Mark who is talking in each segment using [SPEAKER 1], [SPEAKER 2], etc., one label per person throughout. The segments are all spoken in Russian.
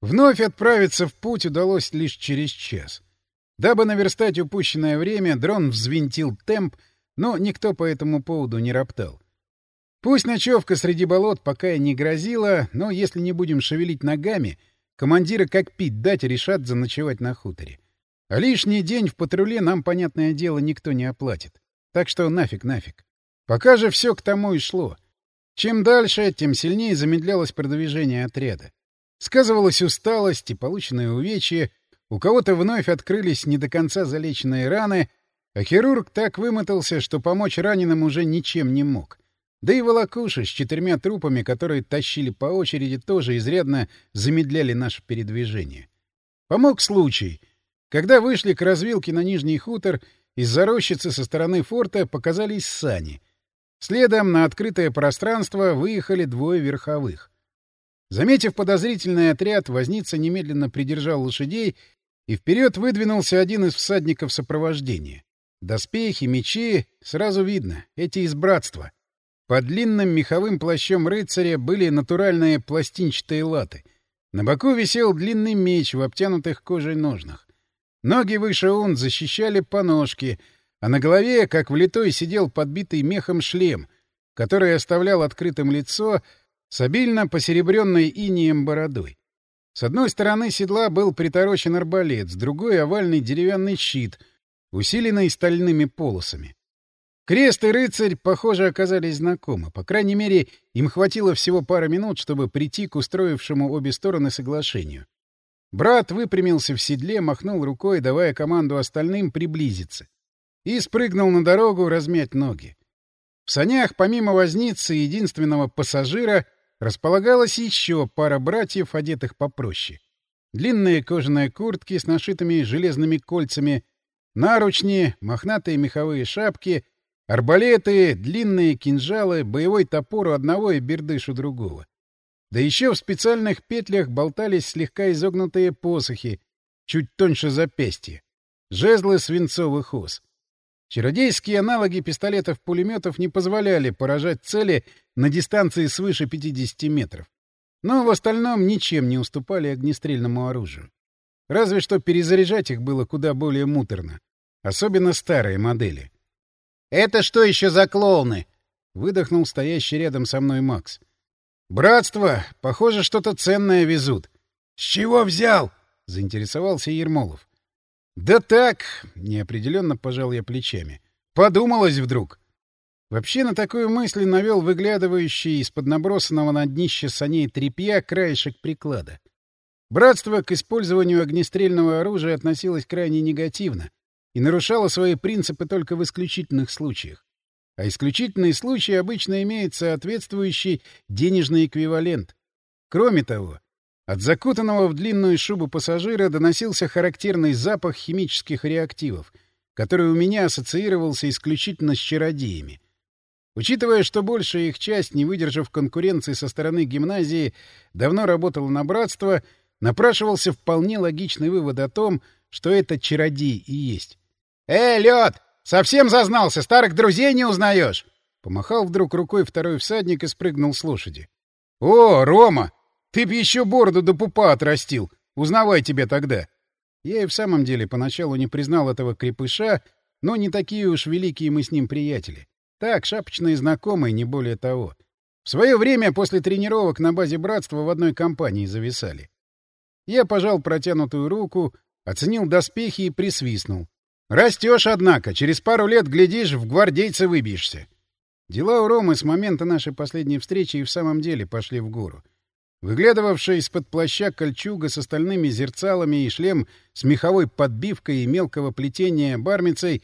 [SPEAKER 1] Вновь отправиться в путь удалось лишь через час. Дабы наверстать упущенное время, дрон взвинтил темп, но никто по этому поводу не роптал. Пусть ночевка среди болот пока и не грозила, но если не будем шевелить ногами, командиры как пить дать решат заночевать на хуторе. А лишний день в патруле нам, понятное дело, никто не оплатит. Так что нафиг, нафиг. Пока же все к тому и шло. Чем дальше, тем сильнее замедлялось продвижение отряда. Сказывалась усталость и полученные увечья, у кого-то вновь открылись не до конца залеченные раны, а хирург так вымотался, что помочь раненым уже ничем не мог. Да и волокуши с четырьмя трупами, которые тащили по очереди, тоже изрядно замедляли наше передвижение. Помог случай. Когда вышли к развилке на Нижний хутор, из-за рощицы со стороны форта показались сани. Следом на открытое пространство выехали двое верховых. Заметив подозрительный отряд, возница немедленно придержал лошадей, и вперед выдвинулся один из всадников сопровождения. Доспехи, мечи — сразу видно, эти из братства — под длинным меховым плащом рыцаря были натуральные пластинчатые латы. На боку висел длинный меч в обтянутых кожей ножнах. Ноги выше он защищали поножки, а на голове, как влитой, сидел подбитый мехом шлем, который оставлял открытым лицо с обильно посеребренной инием бородой. С одной стороны седла был приторочен арбалет, с другой — овальный деревянный щит, усиленный стальными полосами. Крест и рыцарь, похоже, оказались знакомы. По крайней мере, им хватило всего пары минут, чтобы прийти к устроившему обе стороны соглашению. Брат выпрямился в седле, махнул рукой, давая команду остальным приблизиться. И спрыгнул на дорогу размять ноги. В санях, помимо возницы единственного пассажира, располагалась еще пара братьев, одетых попроще. Длинные кожаные куртки с нашитыми железными кольцами, наручни, мохнатые меховые шапки — Арбалеты, длинные кинжалы, боевой топор у одного и бердыш у другого. Да еще в специальных петлях болтались слегка изогнутые посохи, чуть тоньше запястья. Жезлы свинцовых ос. Чародейские аналоги пистолетов-пулеметов не позволяли поражать цели на дистанции свыше 50 метров. Но в остальном ничем не уступали огнестрельному оружию. Разве что перезаряжать их было куда более муторно. Особенно старые модели. «Это что еще за клоуны?» — выдохнул стоящий рядом со мной Макс. «Братство! Похоже, что-то ценное везут». «С чего взял?» — заинтересовался Ермолов. «Да так!» — неопределенно пожал я плечами. «Подумалось вдруг». Вообще на такую мысль навел выглядывающий из-под набросанного на днище саней тряпья краешек приклада. Братство к использованию огнестрельного оружия относилось крайне негативно, и нарушала свои принципы только в исключительных случаях. А исключительные случаи обычно имеют соответствующий денежный эквивалент. Кроме того, от закутанного в длинную шубу пассажира доносился характерный запах химических реактивов, который у меня ассоциировался исключительно с чародеями. Учитывая, что большая их часть, не выдержав конкуренции со стороны гимназии, давно работала на братство, напрашивался вполне логичный вывод о том, что это чародей и есть. «Эй, лед! Совсем зазнался, старых друзей не узнаешь!» Помахал вдруг рукой второй всадник и спрыгнул с лошади. «О, Рома! Ты б еще бороду до пупа отрастил! Узнавай тебе тогда!» Я и в самом деле поначалу не признал этого крепыша, но не такие уж великие мы с ним приятели. Так, шапочные знакомые, не более того. В свое время после тренировок на базе братства в одной компании зависали. Я пожал протянутую руку, оценил доспехи и присвистнул. Растешь, однако. Через пару лет, глядишь, в гвардейцы выбьешься. Дела у Ромы с момента нашей последней встречи и в самом деле пошли в гору. Выглядывавшая из-под плаща кольчуга с остальными зерцалами и шлем с меховой подбивкой и мелкого плетения бармицей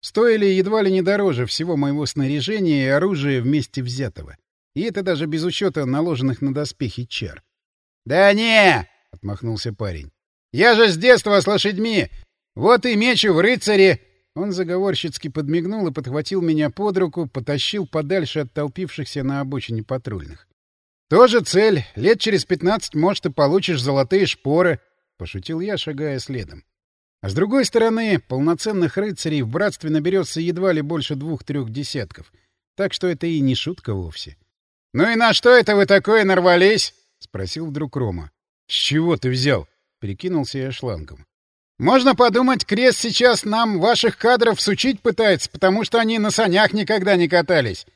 [SPEAKER 1] стоили едва ли не дороже всего моего снаряжения и оружия вместе взятого. И это даже без учета наложенных на доспехи чар. — Да не! — отмахнулся парень. — Я же с детства с лошадьми вот и мечу в рыцаре!» Он заговорщицки подмигнул и подхватил меня под руку, потащил подальше от толпившихся на обочине патрульных. «Тоже цель. Лет через пятнадцать, может, и получишь золотые шпоры», — пошутил я, шагая следом. А с другой стороны, полноценных рыцарей в братстве наберется едва ли больше двух-трех десятков. Так что это и не шутка вовсе. — Ну и на что это вы такое нарвались? — спросил вдруг Рома. — С чего ты взял? — перекинулся я шлангом. — Можно подумать, крест сейчас нам ваших кадров сучить пытается, потому что они на санях никогда не катались.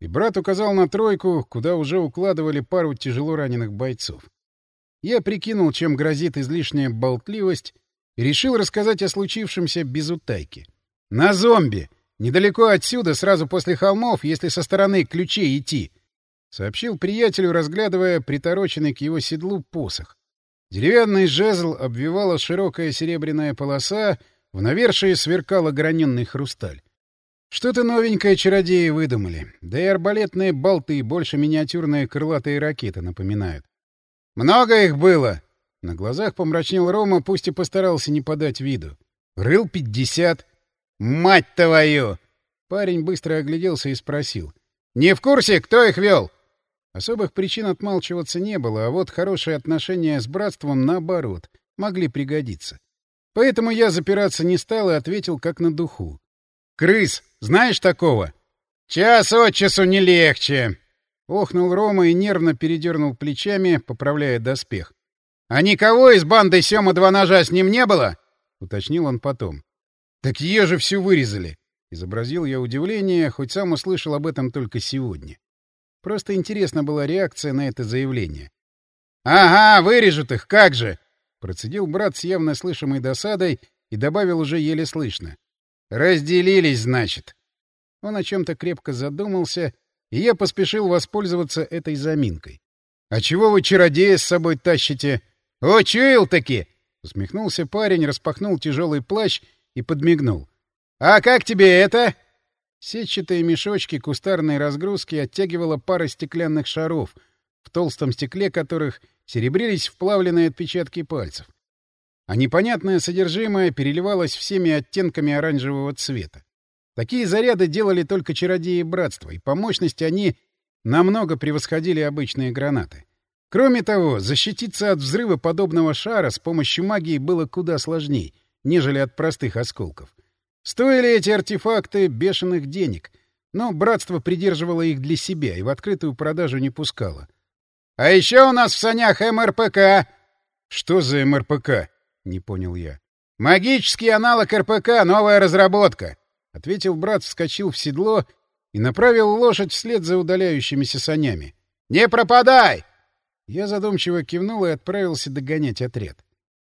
[SPEAKER 1] И брат указал на тройку, куда уже укладывали пару тяжело раненых бойцов. Я прикинул, чем грозит излишняя болтливость, и решил рассказать о случившемся без утайки. «На зомби! Недалеко отсюда, сразу после холмов, если со стороны ключей идти!» — сообщил приятелю, разглядывая притороченный к его седлу посох. Деревянный жезл обвивала широкая серебряная полоса, в навершие сверкал ограненный хрусталь. Что-то новенькое чародеи выдумали, да и арбалетные болты больше миниатюрные крылатые ракеты напоминают. «Много их было!» На глазах помрачнел Рома, пусть и постарался не подать виду. «Рыл пятьдесят!» «Мать твою!» Парень быстро огляделся и спросил. «Не в курсе, кто их вел?» Особых причин отмалчиваться не было, а вот хорошие отношения с братством, наоборот, могли пригодиться. Поэтому я запираться не стал и ответил как на духу. «Крыс! Знаешь такого?» «Час от часу не легче!» Охнул Рома и нервно передернул плечами, поправляя доспех. — А никого из банды Сёма Два Ножа с ним не было? — уточнил он потом. — Так ее же всю вырезали. Изобразил я удивление, хоть сам услышал об этом только сегодня. Просто интересна была реакция на это заявление. — Ага, вырежут их, как же! — процедил брат с явно слышимой досадой и добавил уже еле слышно. — Разделились, значит. Он о чем-то крепко задумался — и я поспешил воспользоваться этой заминкой. — А чего вы чародея с собой тащите? — О, чуял-таки! — усмехнулся парень, распахнул тяжелый плащ и подмигнул. — А как тебе это? Сетчатые мешочки кустарной разгрузки оттягивала пара стеклянных шаров, в толстом стекле которых серебрились вплавленные отпечатки пальцев. А непонятное содержимое переливалось всеми оттенками оранжевого цвета. Такие заряды делали только чародеи братства, и по мощности они намного превосходили обычные гранаты. Кроме того, защититься от взрыва подобного шара с помощью магии было куда сложнее, нежели от простых осколков. Стоили эти артефакты бешеных денег, но братство придерживало их для себя и в открытую продажу не пускало. — А еще у нас в санях МРПК! — Что за МРПК? — не понял я. — Магический аналог РПК, новая разработка. — ответил брат, вскочил в седло и направил лошадь вслед за удаляющимися санями. «Не пропадай!» Я задумчиво кивнул и отправился догонять отряд.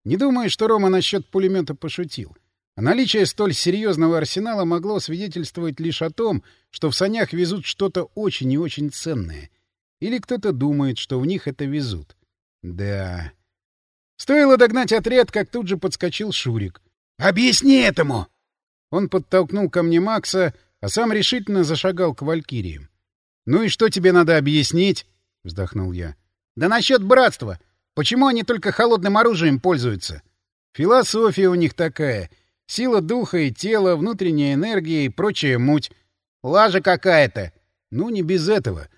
[SPEAKER 1] Не думаю, что Рома насчет пулемета пошутил. А наличие столь серьезного арсенала могло свидетельствовать лишь о том, что в санях везут что-то очень и очень ценное. Или кто-то думает, что в них это везут. Да. Стоило догнать отряд, как тут же подскочил Шурик. «Объясни этому!» Он подтолкнул ко мне Макса, а сам решительно зашагал к Валькириям. «Ну и что тебе надо объяснить?» — вздохнул я. «Да насчет братства. Почему они только холодным оружием пользуются? Философия у них такая. Сила духа и тела, внутренняя энергия и прочая муть. Лажа какая-то. Ну, не без этого.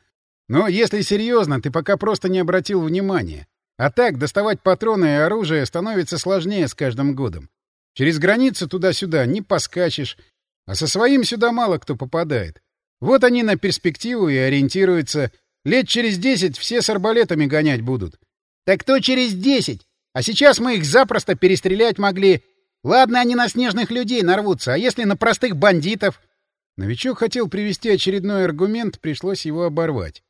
[SPEAKER 1] Но если серьезно, ты пока просто не обратил внимания. А так, доставать патроны и оружие становится сложнее с каждым годом. Через границу туда-сюда не поскачешь, а со своим сюда мало кто попадает. Вот они на перспективу и ориентируются. Лет через десять все с арбалетами гонять будут. Так кто через десять? А сейчас мы их запросто перестрелять могли. Ладно, они на снежных людей нарвутся, а если на простых бандитов? Новичок хотел привести очередной аргумент, пришлось его оборвать.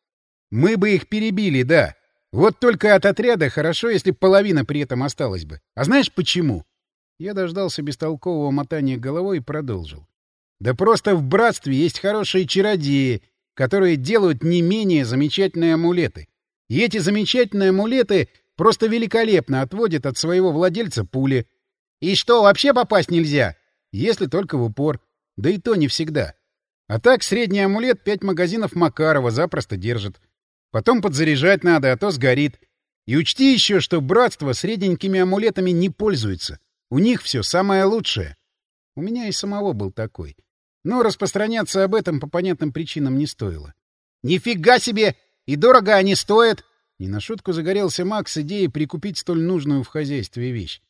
[SPEAKER 1] Мы бы их перебили, да. Вот только от отряда хорошо, если половина при этом осталась бы. А знаешь почему? Я дождался бестолкового мотания головой и продолжил. Да просто в братстве есть хорошие чародеи, которые делают не менее замечательные амулеты. И эти замечательные амулеты просто великолепно отводят от своего владельца пули. И что, вообще попасть нельзя? Если только в упор. Да и то не всегда. А так средний амулет пять магазинов Макарова запросто держит. Потом подзаряжать надо, а то сгорит. И учти еще, что братство средненькими амулетами не пользуется. У них все самое лучшее. У меня и самого был такой. Но распространяться об этом по понятным причинам не стоило. «Нифига себе! И дорого они стоят!» Не на шутку загорелся Макс идеей прикупить столь нужную в хозяйстве вещь.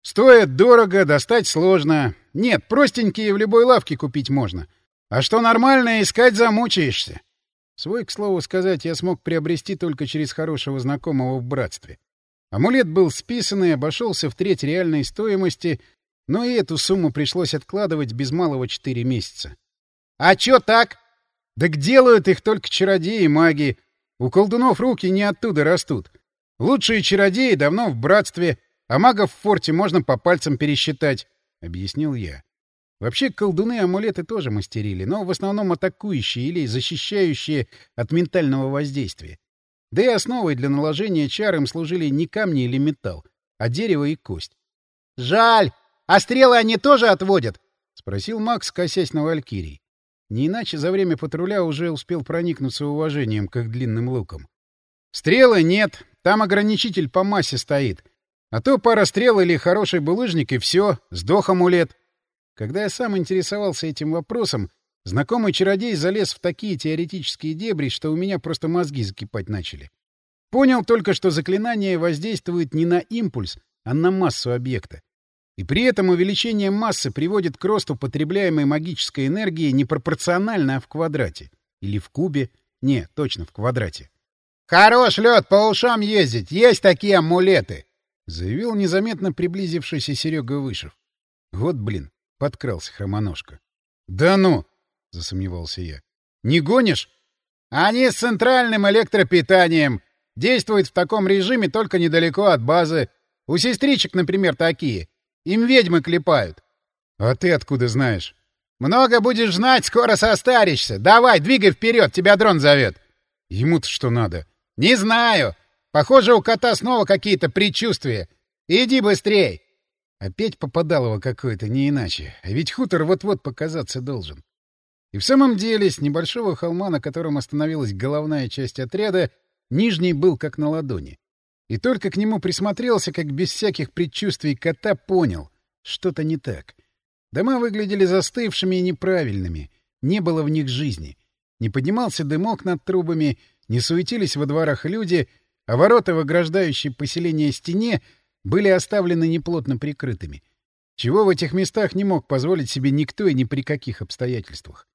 [SPEAKER 1] «Стоят дорого, достать сложно. Нет, простенькие в любой лавке купить можно. А что нормальное, искать замучаешься». Свой, к слову сказать, я смог приобрести только через хорошего знакомого в братстве. Амулет был списан и обошелся в треть реальной стоимости, но и эту сумму пришлось откладывать без малого четыре месяца. — А чё так? — Так делают их только чародеи и маги. У колдунов руки не оттуда растут. Лучшие чародеи давно в братстве, а магов в форте можно по пальцам пересчитать, — объяснил я. Вообще колдуны амулеты тоже мастерили, но в основном атакующие или защищающие от ментального воздействия. Да и основой для наложения чар им служили не камни или металл, а дерево и кость. — Жаль! А стрелы они тоже отводят? — спросил Макс, косясь на Валькирий. Не иначе за время патруля уже успел проникнуться уважением к их длинным лукам. — Стрелы нет, там ограничитель по массе стоит. А то пара стрел или хороший булыжник, и все, сдох амулет. Когда я сам интересовался этим вопросом, знакомый чародей залез в такие теоретические дебри, что у меня просто мозги закипать начали. Понял только, что заклинание воздействует не на импульс, а на массу объекта. И при этом увеличение массы приводит к росту потребляемой магической энергии непропорционально, а в квадрате. Или в кубе. Не, точно в квадрате. «Хорош лед по ушам ездить! Есть такие амулеты!» — заявил незаметно приблизившийся Серега Вышев. Вот, блин, подкрался хромоножка. «Да ну!» — засомневался я. «Не гонишь?» «Они с центральным электропитанием. Действуют в таком режиме только недалеко от базы. У сестричек, например, такие. Им ведьмы клепают». «А ты откуда знаешь?» «Много будешь знать, скоро состаришься. Давай, двигай вперед, тебя дрон зовет». «Ему-то что надо?»
[SPEAKER 2] «Не знаю. Похоже, у кота снова какие-то предчувствия. Иди быстрей!»
[SPEAKER 1] Опять попадалово какое-то, не иначе. А ведь хутор вот-вот показаться должен. И в самом деле, с небольшого холма, на котором остановилась головная часть отряда, нижний был как на ладони. И только к нему присмотрелся, как без всяких предчувствий кота понял — что-то не так. Дома выглядели застывшими и неправильными, не было в них жизни. Не поднимался дымок над трубами, не суетились во дворах люди, а ворота в ограждающей поселение стене были оставлены неплотно прикрытыми. Чего в этих местах не мог позволить себе никто и ни при каких обстоятельствах.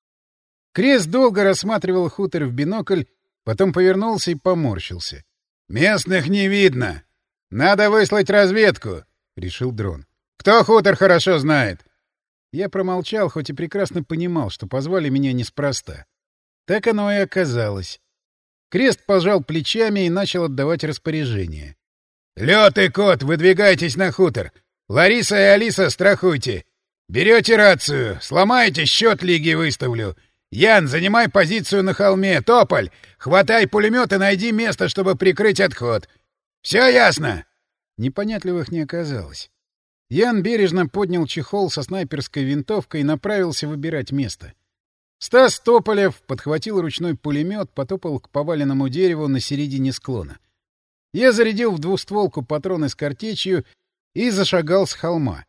[SPEAKER 1] Крест долго рассматривал хутор в бинокль, потом повернулся и поморщился.
[SPEAKER 2] «Местных не видно. Надо выслать разведку», — решил дрон. «Кто хутор хорошо знает?»
[SPEAKER 1] Я промолчал, хоть и прекрасно понимал, что позвали меня неспроста. Так оно и оказалось. Крест пожал плечами и начал отдавать распоряжение.
[SPEAKER 2] «Лёд и Кот, выдвигайтесь на хутор. Лариса и Алиса, страхуйте. Берете рацию. Сломаете, счет лиги выставлю. Ян, занимай позицию на холме. Тополь, хватай пулемет и найди место, чтобы прикрыть отход. Все ясно?»
[SPEAKER 1] Непонятливых не оказалось. Ян бережно поднял чехол со снайперской винтовкой и направился выбирать место. Стас Тополев подхватил ручной пулемет, потопал к поваленному дереву на середине склона. Я зарядил в двустволку патроны с картечью и зашагал с холма.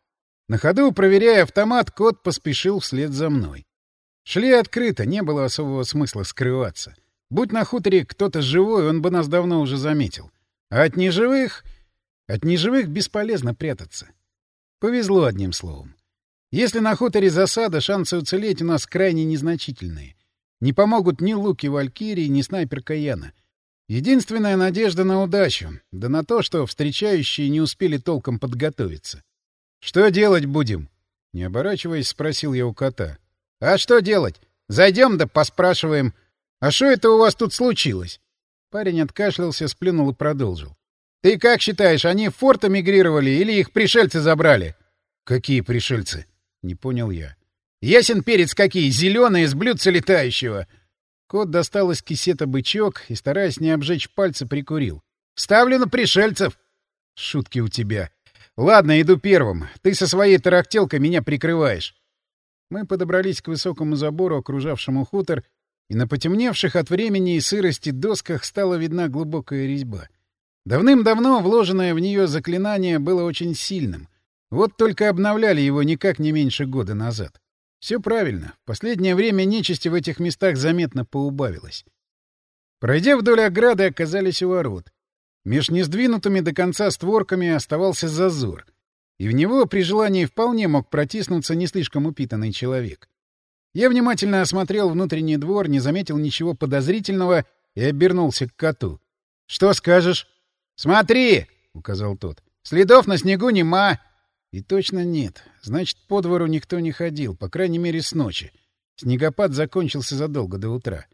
[SPEAKER 1] На ходу, проверяя автомат, кот поспешил вслед за мной. Шли открыто, не было особого смысла скрываться. Будь на хуторе кто-то живой, он бы нас давно уже заметил. А от неживых... От неживых бесполезно прятаться. Повезло одним словом. Если на хуторе засада, шансы уцелеть у нас крайне незначительные. Не помогут ни луки Валькирии, ни снайперка Яна. Единственная надежда на удачу, да на то, что встречающие не успели толком подготовиться. «Что делать будем?» — не оборачиваясь, спросил я у кота. «А что делать? Зайдем да поспрашиваем. А что это у вас тут случилось?» Парень откашлялся, сплюнул и продолжил. «Ты как считаешь, они в форт эмигрировали или их пришельцы забрали?» «Какие пришельцы?» — не понял я. «Ясен перец какие, зеленые, с блюдца летающего!» Кот достал из кисета бычок и, стараясь не обжечь пальцы, прикурил. «Ставлю на пришельцев!» «Шутки у тебя. Ладно, иду первым. Ты со своей тарахтелкой меня прикрываешь». Мы подобрались к высокому забору, окружавшему хутор, и на потемневших от времени и сырости досках стала видна глубокая резьба. Давным-давно вложенное в нее заклинание было очень сильным. Вот только обновляли его никак не меньше года назад. Все правильно. В последнее время нечисти в этих местах заметно поубавилось. Пройдя вдоль ограды, оказались у ворот. Меж несдвинутыми до конца створками оставался зазор, и в него при желании вполне мог протиснуться не слишком упитанный человек. Я внимательно осмотрел внутренний двор, не заметил ничего подозрительного и обернулся к коту. — Что скажешь? — Смотри! — указал тот. — Следов на снегу нема. И точно нет. Значит, по двору никто не ходил, по крайней мере, с ночи. Снегопад закончился задолго до утра.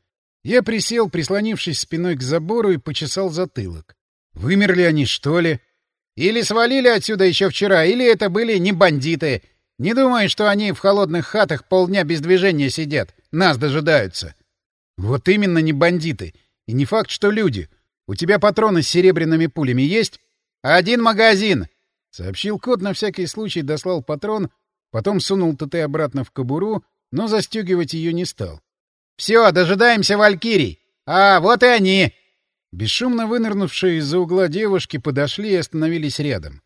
[SPEAKER 1] Я присел, прислонившись спиной к забору, и почесал затылок. Вымерли они, что ли? Или свалили отсюда еще вчера, или это были не бандиты. Не думаю, что они в холодных хатах полдня без движения сидят. Нас дожидаются. Вот именно не бандиты. И не факт, что люди. У тебя патроны с серебряными пулями есть? Один магазин. Сообщил кот, на всякий случай дослал патрон, потом сунул ТТ обратно в кобуру, но застегивать ее не стал. «Все, дожидаемся валькирий! А, вот и они!» Бесшумно вынырнувшие из-за угла девушки подошли и остановились рядом.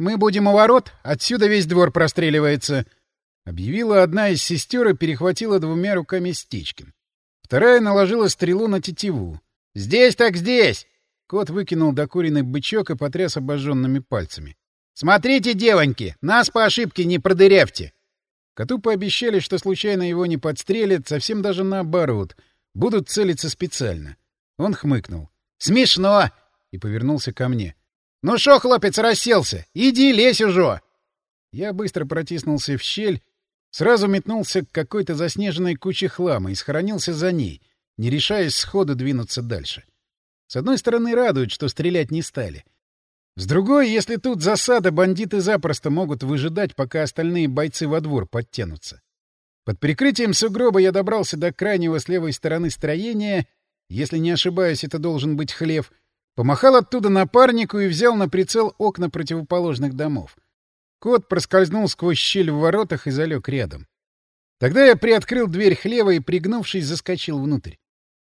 [SPEAKER 1] «Мы будем у ворот, отсюда весь двор простреливается», — объявила одна из сестер и перехватила двумя руками Стечкин. Вторая наложила стрелу на тетиву. «Здесь так здесь!» Кот выкинул докуренный бычок и потряс обожженными пальцами. «Смотрите, девоньки, нас по ошибке не продырявьте!» Коту пообещали, что случайно его не подстрелят, совсем даже наоборот. Будут целиться специально. Он хмыкнул. «Смешно!» и повернулся ко мне. «Ну шо, хлопец, расселся? Иди, лезь уже!» Я быстро протиснулся в щель, сразу метнулся к какой-то заснеженной куче хлама и схоронился за ней, не решаясь сходу двинуться дальше. С одной стороны, радует, что стрелять не стали. С другой, если тут засада, бандиты запросто могут выжидать, пока остальные бойцы во двор подтянутся. Под прикрытием сугроба я добрался до крайнего с левой стороны строения, если не ошибаюсь, это должен быть хлев, помахал оттуда напарнику и взял на прицел окна противоположных домов. Кот проскользнул сквозь щель в воротах и залег рядом. Тогда я приоткрыл дверь хлева и, пригнувшись, заскочил внутрь.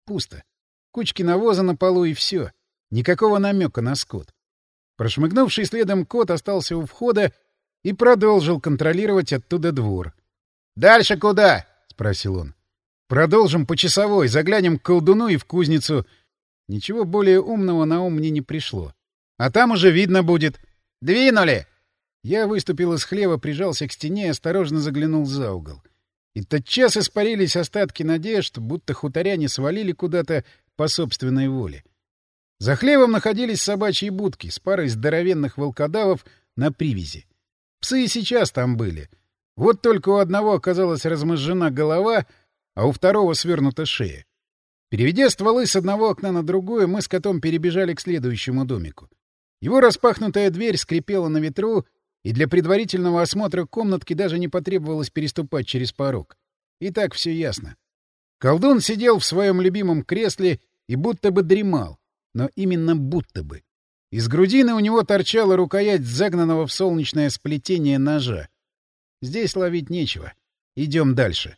[SPEAKER 1] Пусто. Кучки навоза на полу и все. Никакого намека на скот. Прошмыгнувший следом кот остался у входа и продолжил контролировать оттуда двор. «Дальше куда?» — спросил он. «Продолжим по часовой, заглянем к колдуну и в кузницу». Ничего более умного на ум мне не пришло. А там уже видно будет. «Двинули!» Я выступил из хлева, прижался к стене и осторожно заглянул за угол. И тотчас испарились остатки надежд, будто хуторяне свалили куда-то по собственной воле. За хлевом находились собачьи будки с парой здоровенных волкодавов на привязи. Псы и сейчас там были. Вот только у одного оказалась размозжена голова, а у второго свернута шея. Переведя стволы с одного окна на другое, мы с котом перебежали к следующему домику. Его распахнутая дверь скрипела на ветру, и для предварительного осмотра комнатки даже не потребовалось переступать через порог. И так все ясно. Колдун сидел в своем любимом кресле и будто бы дремал но именно будто бы. Из грудины у него торчала рукоять загнанного в солнечное сплетение ножа. Здесь ловить нечего. Идем дальше.